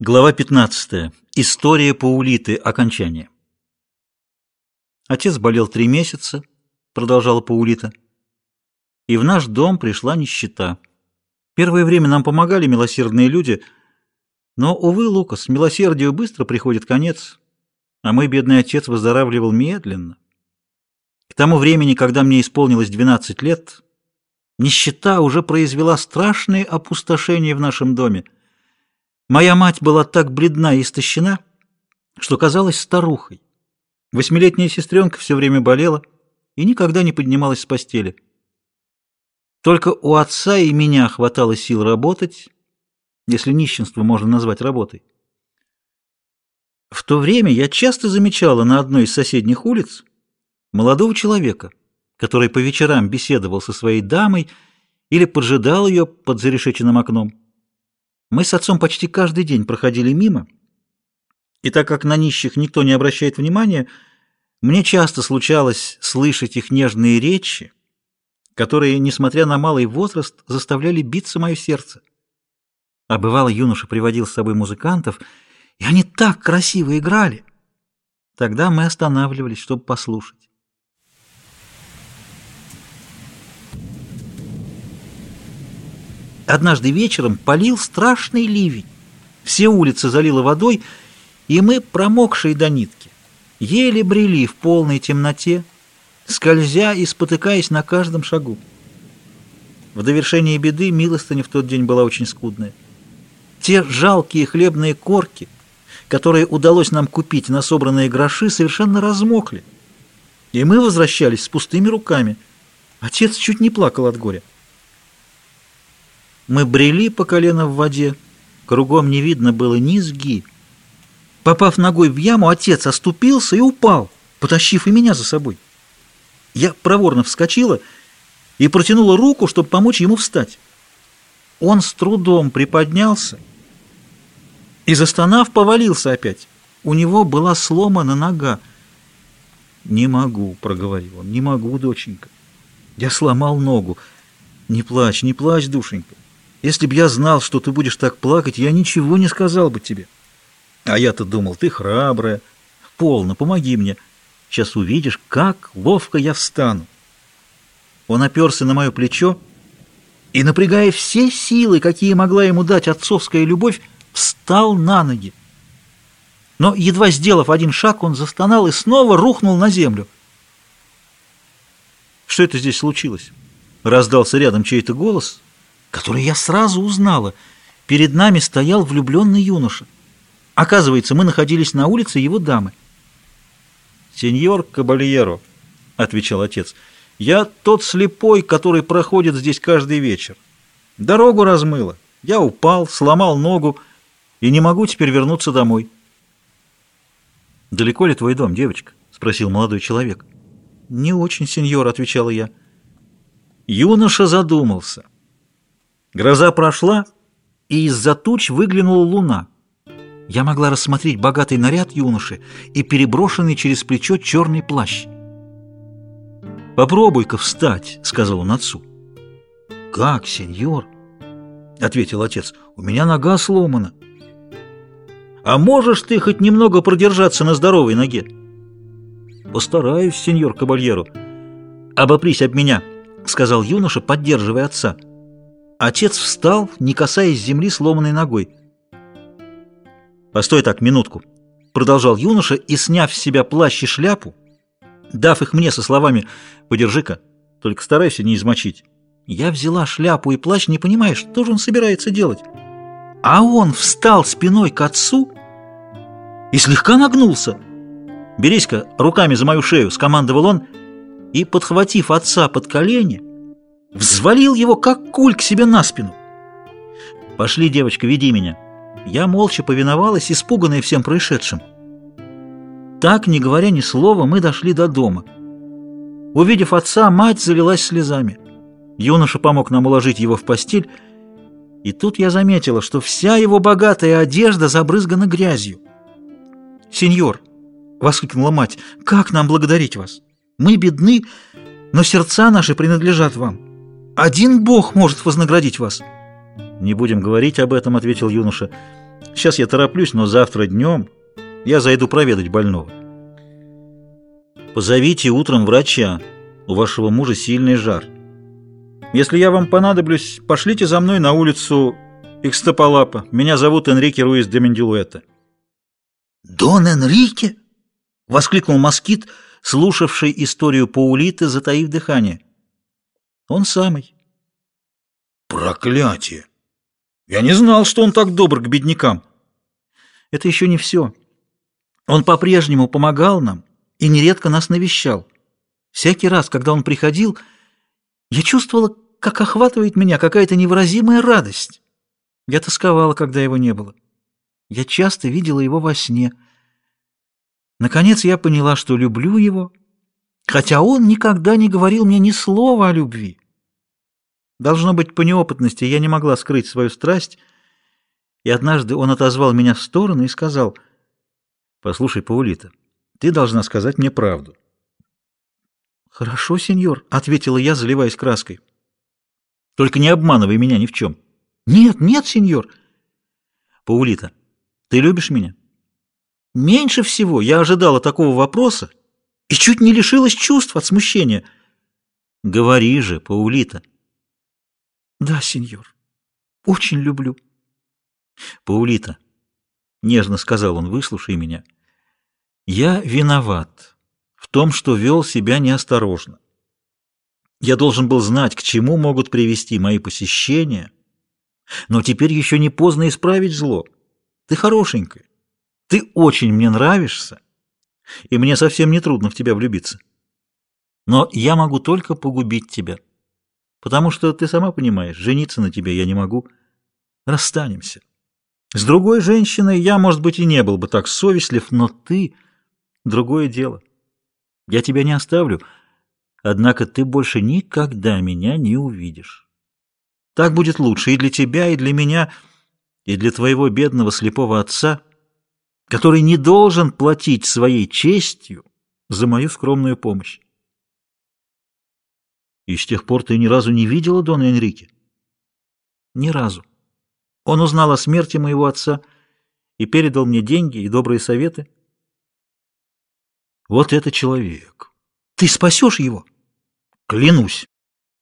Глава 15. История Паулиты. Окончание. Отец болел три месяца, продолжала Паулита, и в наш дом пришла нищета. Первое время нам помогали милосердные люди, но, увы, Лукас, милосердию быстро приходит конец, а мой бедный отец выздоравливал медленно. К тому времени, когда мне исполнилось 12 лет, нищета уже произвела страшные опустошения в нашем доме. Моя мать была так бледна и истощена, что казалась старухой. Восьмилетняя сестренка все время болела и никогда не поднималась с постели. Только у отца и меня хватало сил работать, если нищенство можно назвать работой. В то время я часто замечала на одной из соседних улиц молодого человека, который по вечерам беседовал со своей дамой или поджидал ее под зарешеченным окном. Мы с отцом почти каждый день проходили мимо, и так как на нищих никто не обращает внимания, мне часто случалось слышать их нежные речи, которые, несмотря на малый возраст, заставляли биться мое сердце. А бывало, юноша приводил с собой музыкантов, и они так красиво играли. Тогда мы останавливались, чтобы послушать. Однажды вечером полил страшный ливень. Все улицы залило водой, и мы, промокшие до нитки, еле брели в полной темноте, скользя и спотыкаясь на каждом шагу. В довершение беды милостыня в тот день была очень скудная. Те жалкие хлебные корки, которые удалось нам купить на собранные гроши, совершенно размокли. И мы возвращались с пустыми руками. Отец чуть не плакал от горя. Мы брели по колено в воде, кругом не видно было низги. Попав ногой в яму, отец оступился и упал, потащив и меня за собой. Я проворно вскочила и протянула руку, чтобы помочь ему встать. Он с трудом приподнялся и, застонав, повалился опять. У него была сломана нога. «Не могу», — проговорил он, — «не могу, доченька. Я сломал ногу. Не плачь, не плачь, душенька. Если б я знал, что ты будешь так плакать, я ничего не сказал бы тебе. А я-то думал, ты храбрая. Полно, помоги мне. Сейчас увидишь, как ловко я встану. Он оперся на мое плечо и, напрягая все силы, какие могла ему дать отцовская любовь, встал на ноги. Но, едва сделав один шаг, он застонал и снова рухнул на землю. «Что это здесь случилось?» Раздался рядом чей-то голос, который я сразу узнала. Перед нами стоял влюбленный юноша. Оказывается, мы находились на улице его дамы. «Сеньор Кабальеро», — отвечал отец, — «я тот слепой, который проходит здесь каждый вечер. Дорогу размыло. Я упал, сломал ногу и не могу теперь вернуться домой». «Далеко ли твой дом, девочка?» — спросил молодой человек. «Не очень, сеньор», — отвечала я. Юноша задумался. Гроза прошла, и из-за туч выглянула луна. Я могла рассмотреть богатый наряд юноши и переброшенный через плечо черный плащ. «Попробуй-ка встать», — сказал он отцу. «Как, сеньор?» — ответил отец. «У меня нога сломана». «А можешь ты хоть немного продержаться на здоровой ноге?» «Постараюсь, сеньор Кабальеру». «Обопрись об меня», — сказал юноша, поддерживая отца. Отец встал, не касаясь земли сломанной ногой. «Постой так, минутку», — продолжал юноша и, сняв с себя плащ и шляпу, дав их мне со словами «Подержи-ка, только старайся не измочить». Я взяла шляпу и плащ, не понимая, что же он собирается делать. А он встал спиной к отцу и слегка нагнулся. «Берись-ка руками за мою шею», — скомандовал он, и, подхватив отца под колени, взвалил его, как куль, к себе на спину. «Пошли, девочка, веди меня». Я молча повиновалась, испуганная всем происшедшим. Так, не говоря ни слова, мы дошли до дома. Увидев отца, мать залилась слезами. Юноша помог нам уложить его в постель, и тут я заметила, что вся его богатая одежда забрызгана грязью. «Сеньор!» — воскликнула мать. «Как нам благодарить вас? Мы бедны, но сердца наши принадлежат вам. Один Бог может вознаградить вас». «Не будем говорить об этом», — ответил юноша. Сейчас я тороплюсь, но завтра днем я зайду проведать больного. Позовите утром врача. У вашего мужа сильный жар. Если я вам понадоблюсь, пошлите за мной на улицу Икстапалапа. Меня зовут Энрике Руис де Мендилуэта. «Дон Энрике?» — воскликнул москит, слушавший историю Паулиты, затаив дыхание. «Он самый». «Проклятие! Я не знал, что он так добр к беднякам». «Это еще не все. Он по-прежнему помогал нам и нередко нас навещал. Всякий раз, когда он приходил, я чувствовала, как охватывает меня какая-то невыразимая радость. Я тосковала, когда его не было. Я часто видела его во сне. Наконец я поняла, что люблю его, хотя он никогда не говорил мне ни слова о любви. Должно быть, по неопытности я не могла скрыть свою страсть, и однажды он отозвал меня в сторону и сказал, «Послушай, Паулита, ты должна сказать мне правду». «Хорошо, сеньор», — ответила я, заливаясь краской. «Только не обманывай меня ни в чем». «Нет, нет, сеньор». «Паулита, ты любишь меня?» «Меньше всего я ожидала такого вопроса и чуть не лишилась чувств от смущения». «Говори же, Паулита». «Да, сеньор, очень люблю». «Паулита», — нежно сказал он, — «выслушай меня. Я виноват в том, что вел себя неосторожно. Я должен был знать, к чему могут привести мои посещения, но теперь еще не поздно исправить зло. Ты хорошенькая, ты очень мне нравишься, и мне совсем не трудно в тебя влюбиться. Но я могу только погубить тебя, потому что ты сама понимаешь, жениться на тебе я не могу. Расстанемся. С другой женщиной я, может быть, и не был бы так совестлив, но ты — другое дело. Я тебя не оставлю, однако ты больше никогда меня не увидишь. Так будет лучше и для тебя, и для меня, и для твоего бедного слепого отца, который не должен платить своей честью за мою скромную помощь. И с тех пор ты ни разу не видела Дона Энрике? Ни разу. Он узнал о смерти моего отца и передал мне деньги и добрые советы. Вот это человек. Ты спасешь его? Клянусь.